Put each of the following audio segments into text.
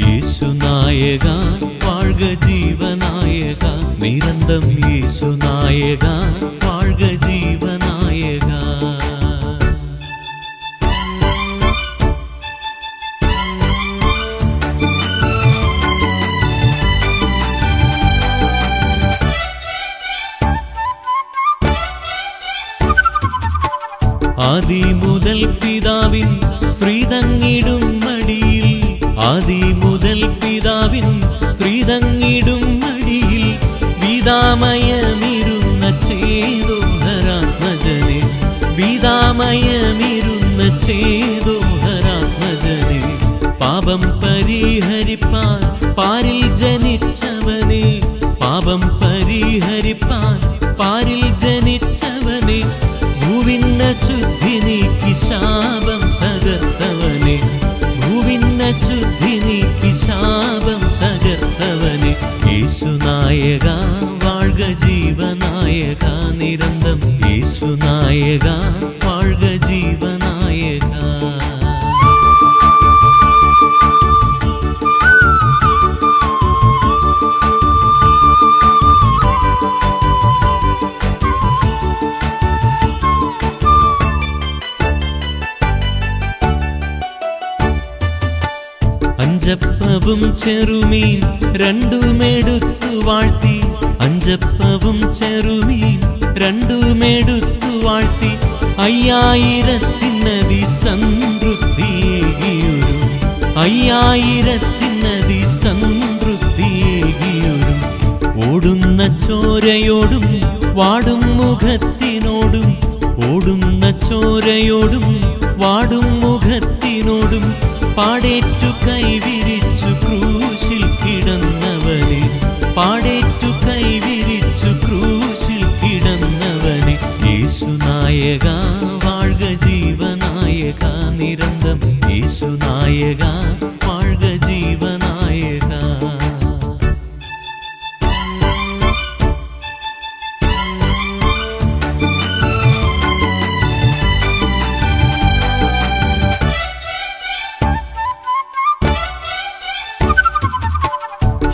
യേശുനായക വാഴ്ക ജീവനായക നിരന്തം യേശുനായക വാഴ്ക ജീവനായക ആദി മുതൽ പിതാവിൻ ശ്രീതങ്ങിടും മടിയിൽ ആദി ശ്രീതങ്ങിടും മടിയിൽ വിതാമയമിരുന്ന ചേതോഹരാത്മജനെ. വിതാമയമിരുന്ന ചേതോഹരാത്മജനെ. പാപം പരിഹരിപ്പാൻ പാരിൽ ജനിച്ചവനെ. പാപം പരിഹരിപ്പാൻ പാരിൽ ജനിച്ചവനെ. ഭൂവിന്ന ശുദ്ധി നീക്കി ശാപം തകർത്തവനെ. ഭൂവിന്ന ശുദ്ധി നീക്കി ജീവനായക നിരന്തം യേശുനായക വാഴ്ക ജീവനായക അഞ്ചപ്പവും ചെറുമീൻ രണ്ടുമെടുത്തു വാഴ്ത്തി അഞ്ചപ്പവും ചെറുമീൻ രണ്ടുമെടുത്തു വാഴ്ത്തി അയ്യായിരത്തിനതി സംതൃപ്തി അയ്യായിരത്തിനതി സംതൃപ്തി ഓടുന്ന ചോരയോടും വാടും മുഖത്തിനോടും ഓടുന്ന ചോരയോടും വാടും മുഖത്തിനോടും പാടേറ്റു കൈവിരിച്ചു പാടേറ്റു കൈവിരിച്ചു ക്രൂശിൽ കിടന്നവനെ യേശുനായക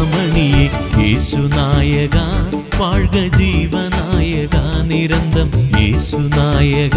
ശിഖാമണിയെ യേശുനായക വാഴ്ക ജീവനായക നിരന്തം യേശുനായക